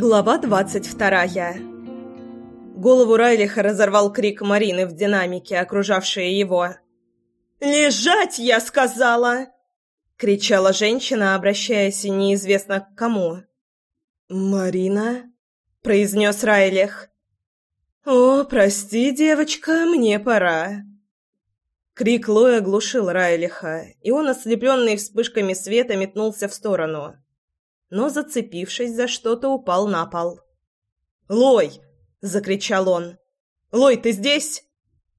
Глава двадцать вторая Голову Райлиха разорвал крик Марины в динамике, окружавшей его. «Лежать, я сказала!» — кричала женщина, обращаясь неизвестно к кому. «Марина?» — произнес Райлих. «О, прости, девочка, мне пора». Крик Лоя оглушил Райлиха, и он, ослепленный вспышками света, метнулся в сторону но, зацепившись за что-то, упал на пол. «Лой!» — закричал он. «Лой, ты здесь?»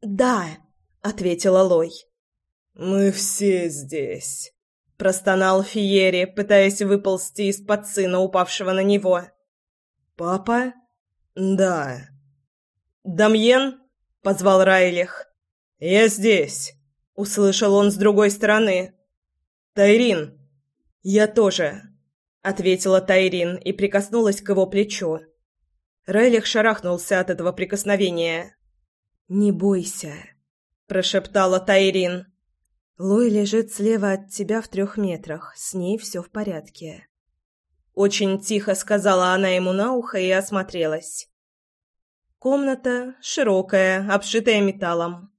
«Да», — ответила Лой. «Мы все здесь», — простонал Фиери, пытаясь выползти из-под сына, упавшего на него. «Папа?» «Да». «Дамьен?» — позвал Райлих. «Я здесь», — услышал он с другой стороны. «Тайрин?» «Я тоже», — ответила Тайрин и прикоснулась к его плечу. Райлих шарахнулся от этого прикосновения. «Не бойся», — прошептала Тайрин. «Лой лежит слева от тебя в трех метрах. С ней все в порядке». Очень тихо сказала она ему на ухо и осмотрелась. Комната широкая, обшитая металлом.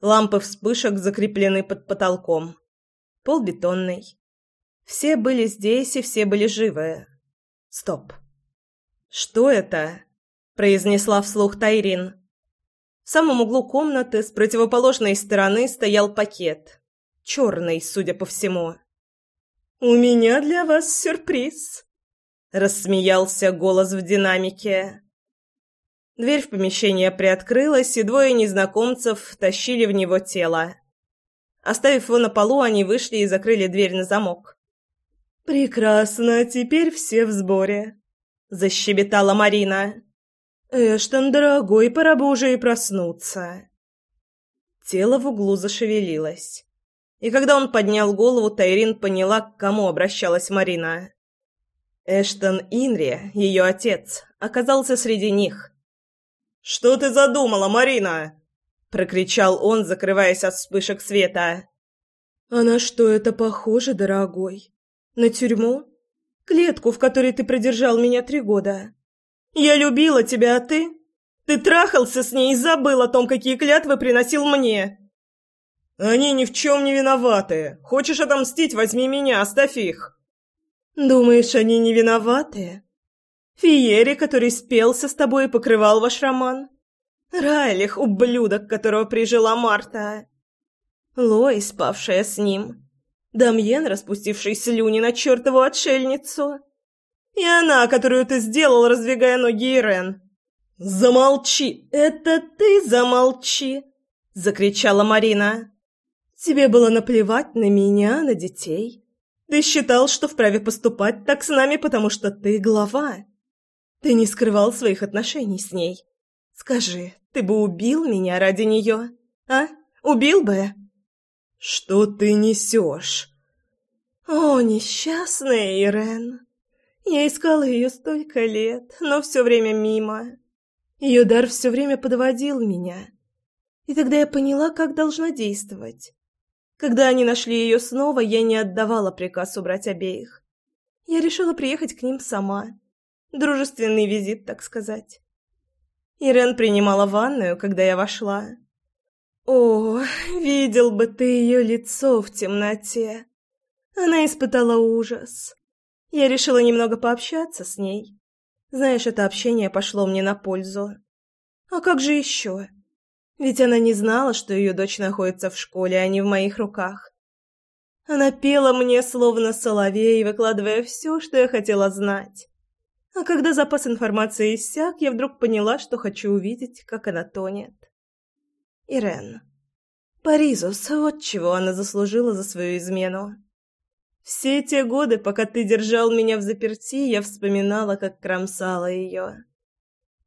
Лампы вспышек закреплены под потолком. Пол бетонный. Все были здесь и все были живы. Стоп. «Что это?» – произнесла вслух Тайрин. В самом углу комнаты с противоположной стороны стоял пакет. Черный, судя по всему. «У меня для вас сюрприз!» – рассмеялся голос в динамике. Дверь в помещение приоткрылась, и двое незнакомцев тащили в него тело. Оставив его на полу, они вышли и закрыли дверь на замок. «Прекрасно, теперь все в сборе», — защебетала Марина. «Эштон, дорогой, пора бы уже и проснуться». Тело в углу зашевелилось. И когда он поднял голову, Тайрин поняла, к кому обращалась Марина. Эштон Инри, ее отец, оказался среди них. «Что ты задумала, Марина?» — прокричал он, закрываясь от вспышек света. «А на что это похоже, дорогой?» На тюрьму? Клетку, в которой ты продержал меня три года. Я любила тебя, а ты? Ты трахался с ней и забыл о том, какие клятвы приносил мне. Они ни в чем не виноваты. Хочешь отомстить, возьми меня, оставь их. Думаешь, они не виноваты? Фиери, который спелся с тобой и покрывал ваш роман? Райлих, ублюдок, которого прижила Марта. Лой, спавшая с ним. Дамьен, распустивший слюни на чертову отшельницу. И она, которую ты сделал, раздвигая ноги Ирен. «Замолчи! Это ты замолчи!» — закричала Марина. «Тебе было наплевать на меня, на детей. Ты считал, что вправе поступать так с нами, потому что ты глава. Ты не скрывал своих отношений с ней. Скажи, ты бы убил меня ради нее? А? Убил бы?» «Что ты несешь?» «О, несчастная Ирен! Я искала ее столько лет, но все время мимо. Ее дар все время подводил меня. И тогда я поняла, как должна действовать. Когда они нашли ее снова, я не отдавала приказ убрать обеих. Я решила приехать к ним сама. Дружественный визит, так сказать. Ирен принимала ванную, когда я вошла. О, видел бы ты ее лицо в темноте. Она испытала ужас. Я решила немного пообщаться с ней. Знаешь, это общение пошло мне на пользу. А как же еще? Ведь она не знала, что ее дочь находится в школе, а не в моих руках. Она пела мне словно соловей, выкладывая все, что я хотела знать. А когда запас информации иссяк, я вдруг поняла, что хочу увидеть, как она тонет. Ирен. Паризус, вот чего она заслужила за свою измену. Все те годы, пока ты держал меня в заперти, я вспоминала, как кромсала ее.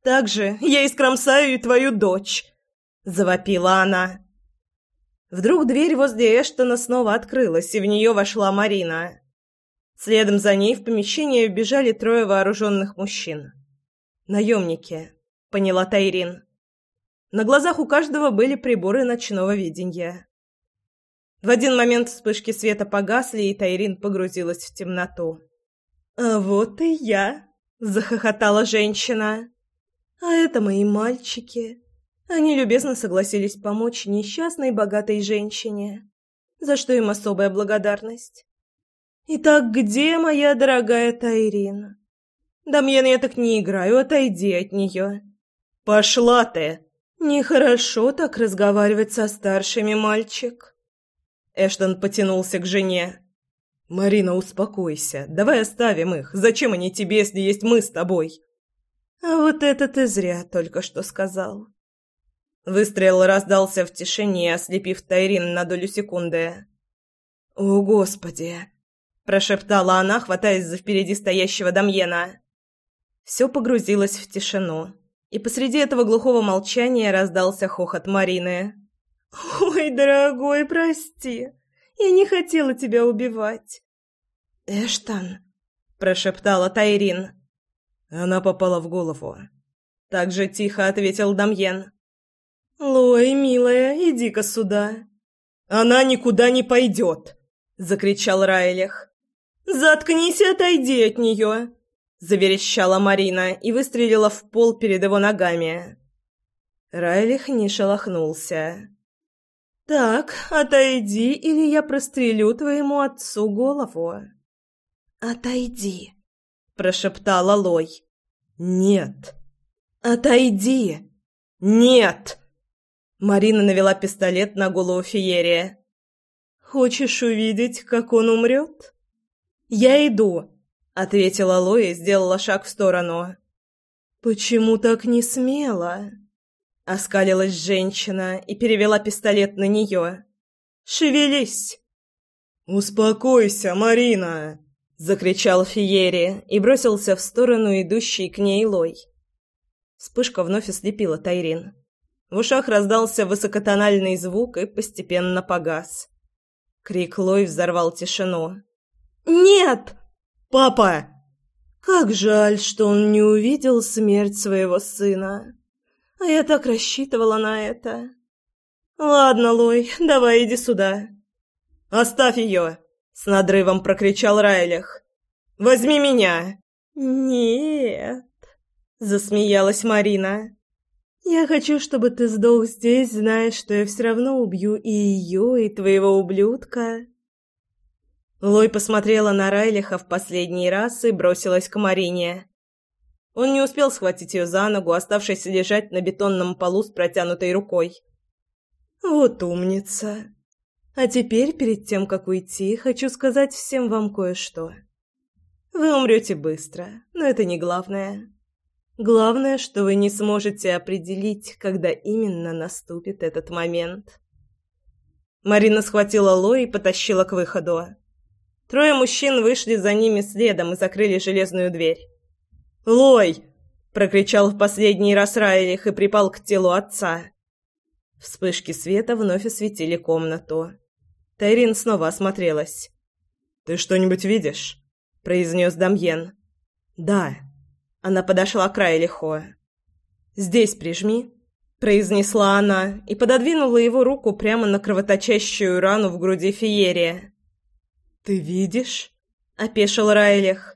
«Так же я искромсаю и твою дочь!» — завопила она. Вдруг дверь возле Эштона снова открылась, и в нее вошла Марина. Следом за ней в помещение вбежали трое вооруженных мужчин. «Наемники», — поняла Тайрин. На глазах у каждого были приборы ночного видения. В один момент вспышки света погасли, и Тайрин погрузилась в темноту. «А вот и я!» — захохотала женщина. «А это мои мальчики. Они любезно согласились помочь несчастной богатой женщине, за что им особая благодарность. Итак, где моя дорогая Тайрин? Дамьен, я так не играю, отойди от нее. Пошла ты! Нехорошо так разговаривать со старшими, мальчик. Эштон потянулся к жене. «Марина, успокойся. Давай оставим их. Зачем они тебе, если есть мы с тобой?» «А вот это ты зря только что сказал». Выстрел раздался в тишине, ослепив Тайрин на долю секунды. «О, Господи!» – прошептала она, хватаясь за впереди стоящего Дамьена. Все погрузилось в тишину, и посреди этого глухого молчания раздался хохот Марины. «Ой, дорогой, прости!» Я не хотела тебя убивать. Эштон, прошептала Тайрин. Она попала в голову. Так же тихо ответил Дамьен. Лой, милая, иди-ка сюда. Она никуда не пойдет, закричал Райлих. Заткнись и отойди от нее, заверещала Марина и выстрелила в пол перед его ногами. Райлих не шелохнулся. «Так, отойди, или я прострелю твоему отцу голову». «Отойди», — прошептала Лой. «Нет». «Отойди». «Нет». Марина навела пистолет на голову Фиерия. «Хочешь увидеть, как он умрет?» «Я иду», — ответила Лой и сделала шаг в сторону. «Почему так не смело?» Оскалилась женщина и перевела пистолет на нее. «Шевелись!» «Успокойся, Марина!» — закричал Фиери и бросился в сторону идущей к ней Лой. Вспышка вновь ослепила Тайрин. В ушах раздался высокотональный звук и постепенно погас. Крик Лой взорвал тишину. «Нет! Папа!» Как жаль, что он не увидел смерть своего сына. А я так рассчитывала на это. Ладно, Лой, давай иди сюда. Оставь ее, с надрывом прокричал Райлих. Возьми меня. Нет, засмеялась Марина. Я хочу, чтобы ты сдох здесь, зная, что я все равно убью и ее, и твоего ублюдка. Лой посмотрела на Райлиха в последний раз и бросилась к Марине. Он не успел схватить ее за ногу, оставшись лежать на бетонном полу с протянутой рукой. «Вот умница. А теперь, перед тем, как уйти, хочу сказать всем вам кое-что. Вы умрете быстро, но это не главное. Главное, что вы не сможете определить, когда именно наступит этот момент». Марина схватила Ло и потащила к выходу. Трое мужчин вышли за ними следом и закрыли железную дверь. «Лой!» — прокричал в последний раз Райлих и припал к телу отца. Вспышки света вновь осветили комнату. Тайрин снова осмотрелась. «Ты что-нибудь видишь?» — произнес Дамьен. «Да». Она подошла к Райлиху. «Здесь прижми», — произнесла она и пододвинула его руку прямо на кровоточащую рану в груди Фиерия. «Ты видишь?» — опешил Райлих.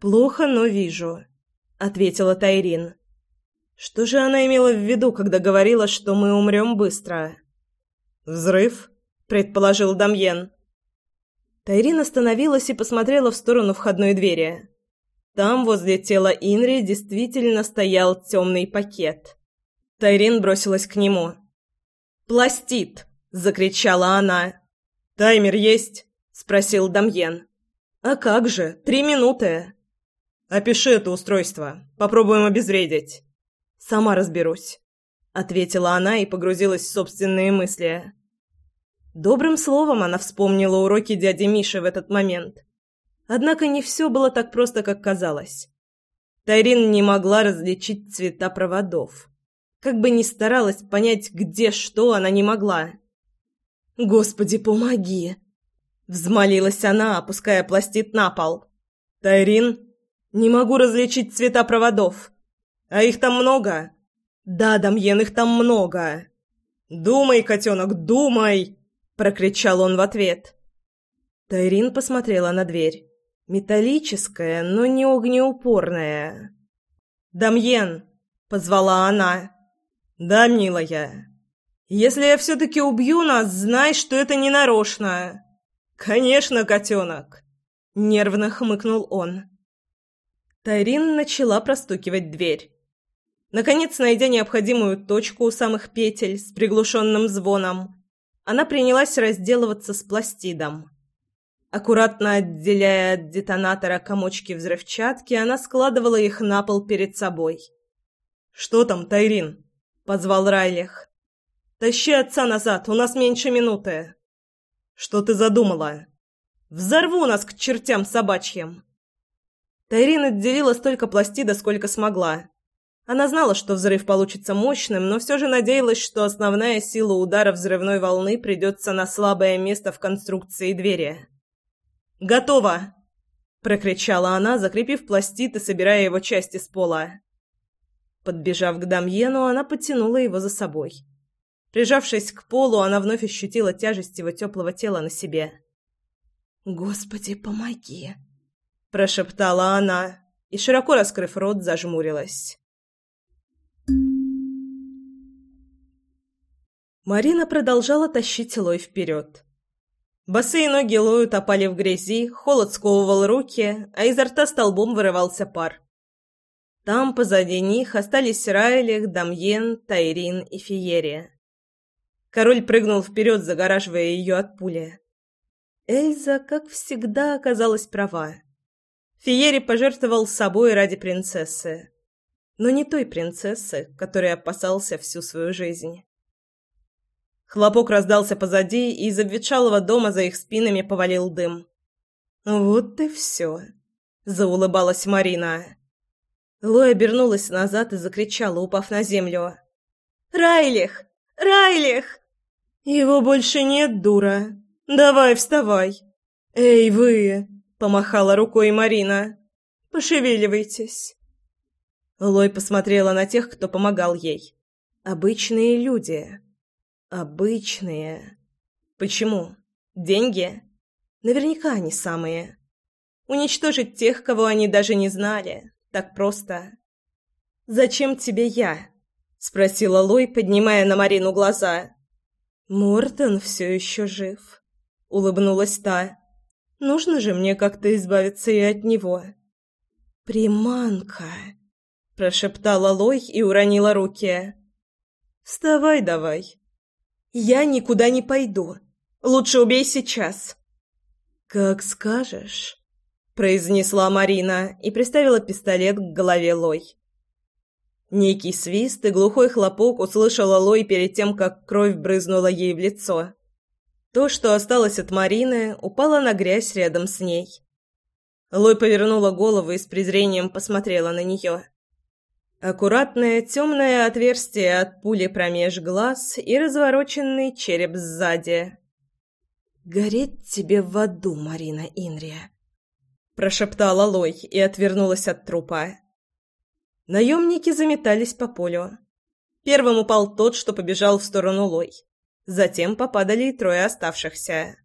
«Плохо, но вижу ответила Тайрин. Что же она имела в виду, когда говорила, что мы умрем быстро? Взрыв, предположил Дамьен. Тайрин остановилась и посмотрела в сторону входной двери. Там, возле тела Инри, действительно стоял темный пакет. Тайрин бросилась к нему. «Пластит!» — закричала она. «Таймер есть?» — спросил Дамьен. «А как же? Три минуты!» «Опиши это устройство. Попробуем обезвредить». «Сама разберусь», — ответила она и погрузилась в собственные мысли. Добрым словом она вспомнила уроки дяди Миши в этот момент. Однако не все было так просто, как казалось. Тайрин не могла различить цвета проводов. Как бы ни старалась понять, где что, она не могла. «Господи, помоги!» Взмолилась она, опуская пластит на пол. «Тайрин?» Не могу различить цвета проводов. А их там много? Да, Дамьен, их там много. Думай, котенок, думай, прокричал он в ответ. Тайрин посмотрела на дверь. Металлическое, но не огнеупорное. «Дамьен!» — позвала она. «Да, милая. Если я все-таки убью нас, знай, что это не нарочно». «Конечно, котенок!» — нервно хмыкнул он. Тайрин начала простукивать дверь. Наконец, найдя необходимую точку у самых петель с приглушенным звоном, она принялась разделываться с пластидом. Аккуратно отделяя от детонатора комочки взрывчатки, она складывала их на пол перед собой. «Что там, Тайрин?» — позвал Райлих. «Тащи отца назад, у нас меньше минуты». «Что ты задумала?» «Взорву нас к чертям собачьим!» Тайрин отделила столько пластида, сколько смогла. Она знала, что взрыв получится мощным, но все же надеялась, что основная сила удара взрывной волны придется на слабое место в конструкции двери. «Готово!» – прокричала она, закрепив пластид и собирая его части с пола. Подбежав к Дамьену, она потянула его за собой. Прижавшись к полу, она вновь ощутила тяжесть его теплого тела на себе. «Господи, помоги!» – прошептала она и, широко раскрыв рот, зажмурилась. Марина продолжала тащить Лой вперед. Босые ноги Лою топали в грязи, холод сковывал руки, а изо рта столбом вырывался пар. Там, позади них, остались Райлих, Дамьен, Тайрин и Фиерия. Король прыгнул вперед, загораживая ее от пули. Эльза, как всегда, оказалась права. Фиери пожертвовал собой ради принцессы. Но не той принцессы, которой опасался всю свою жизнь. Хлопок раздался позади, и из обветшалого дома за их спинами повалил дым. «Вот и все», — заулыбалась Марина. Лоя обернулась назад и закричала, упав на землю. «Райлих! Райлих!» «Его больше нет, дура. Давай, вставай!» «Эй, вы!» — помахала рукой Марина. «Пошевеливайтесь!» Лой посмотрела на тех, кто помогал ей. «Обычные люди. Обычные. Почему? Деньги? Наверняка они самые. Уничтожить тех, кого они даже не знали. Так просто. «Зачем тебе я?» — спросила Лой, поднимая на Марину глаза. «Мортон все еще жив», — улыбнулась та. Нужно же мне как-то избавиться и от него. «Приманка!» – прошептала Лой и уронила руки. «Вставай давай!» «Я никуда не пойду. Лучше убей сейчас!» «Как скажешь!» – произнесла Марина и приставила пистолет к голове Лой. Некий свист и глухой хлопок услышала Лой перед тем, как кровь брызнула ей в лицо. То, что осталось от Марины, упало на грязь рядом с ней. Лой повернула голову и с презрением посмотрела на нее. Аккуратное темное отверстие от пули промеж глаз и развороченный череп сзади. «Гореть тебе в аду, Марина Инрия!» Прошептала Лой и отвернулась от трупа. Наемники заметались по полю. Первым упал тот, что побежал в сторону Лой. Затем попадали и трое оставшихся.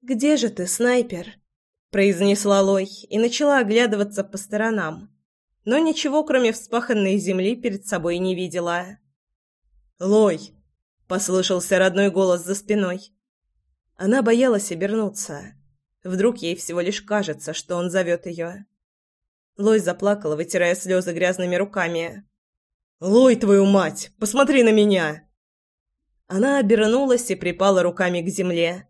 «Где же ты, снайпер?» – произнесла Лой и начала оглядываться по сторонам, но ничего, кроме вспаханной земли, перед собой не видела. «Лой!» – послышался родной голос за спиной. Она боялась обернуться. Вдруг ей всего лишь кажется, что он зовет ее. Лой заплакала, вытирая слезы грязными руками. «Лой, твою мать! Посмотри на меня!» Она обернулась и припала руками к земле.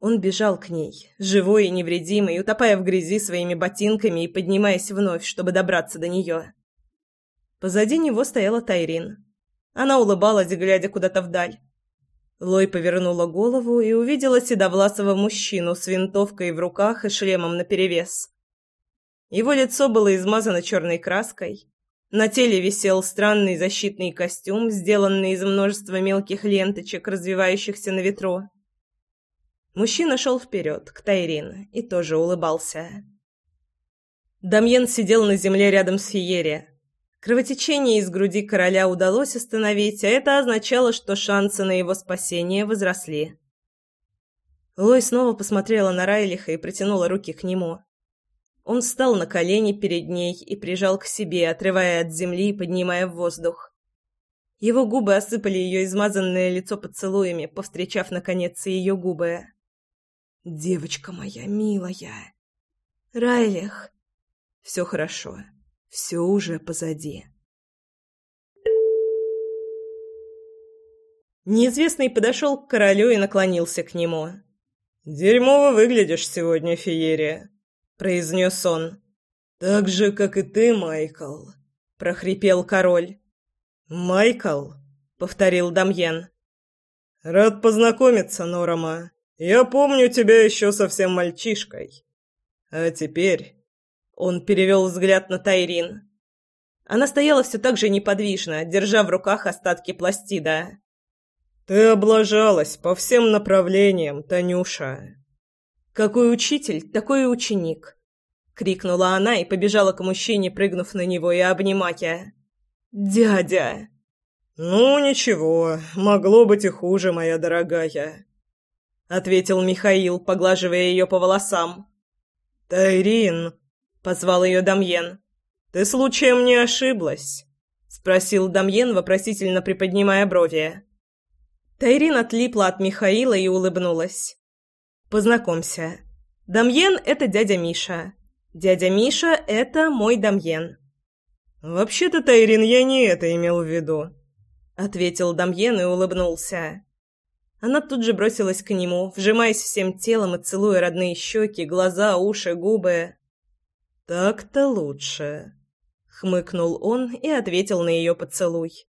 Он бежал к ней, живой и невредимый, утопая в грязи своими ботинками и поднимаясь вновь, чтобы добраться до нее. Позади него стояла Тайрин. Она улыбалась, глядя куда-то вдаль. Лой повернула голову и увидела седовласого мужчину с винтовкой в руках и шлемом наперевес. Его лицо было измазано черной краской, на теле висел странный защитный костюм, сделанный из множества мелких ленточек, развивающихся на ветру. Мужчина шел вперед, к Тайрин, и тоже улыбался. Дамьен сидел на земле рядом с Фиере. Кровотечение из груди короля удалось остановить, а это означало, что шансы на его спасение возросли. Лой снова посмотрела на Райлиха и протянула руки к нему, Он встал на колени перед ней и прижал к себе, отрывая от земли и поднимая в воздух. Его губы осыпали ее измазанное лицо поцелуями, повстречав, наконец, и ее губы. «Девочка моя милая!» «Райлих!» «Все хорошо. Все уже позади». Неизвестный подошел к королю и наклонился к нему. «Дерьмово выглядишь сегодня, Феерия», — произнес он. «Так же, как и ты, Майкл», — прохрипел король. «Майкл», — повторил Дамьен. «Рад познакомиться, Норама. Я помню тебя еще совсем мальчишкой. А теперь...» Он перевел взгляд на Тайрин. Она стояла все так же неподвижно, держа в руках остатки пластида. «Ты облажалась по всем направлениям, Танюша!» «Какой учитель, такой и ученик!» — крикнула она и побежала к мужчине, прыгнув на него и обнимая. «Дядя!» «Ну, ничего, могло быть и хуже, моя дорогая», — ответил Михаил, поглаживая ее по волосам. «Тайрин!» — позвал ее Дамьен. «Ты случаем не ошиблась?» — спросил Дамьен, вопросительно приподнимая брови. Тайрин отлипла от Михаила и улыбнулась. «Познакомься. Дамьен — это дядя Миша. Дядя Миша — это мой Дамьен». «Вообще-то, Тайрин, я не это имел в виду», — ответил Дамьен и улыбнулся. Она тут же бросилась к нему, вжимаясь всем телом и целуя родные щеки, глаза, уши, губы. «Так-то лучше», — хмыкнул он и ответил на ее поцелуй.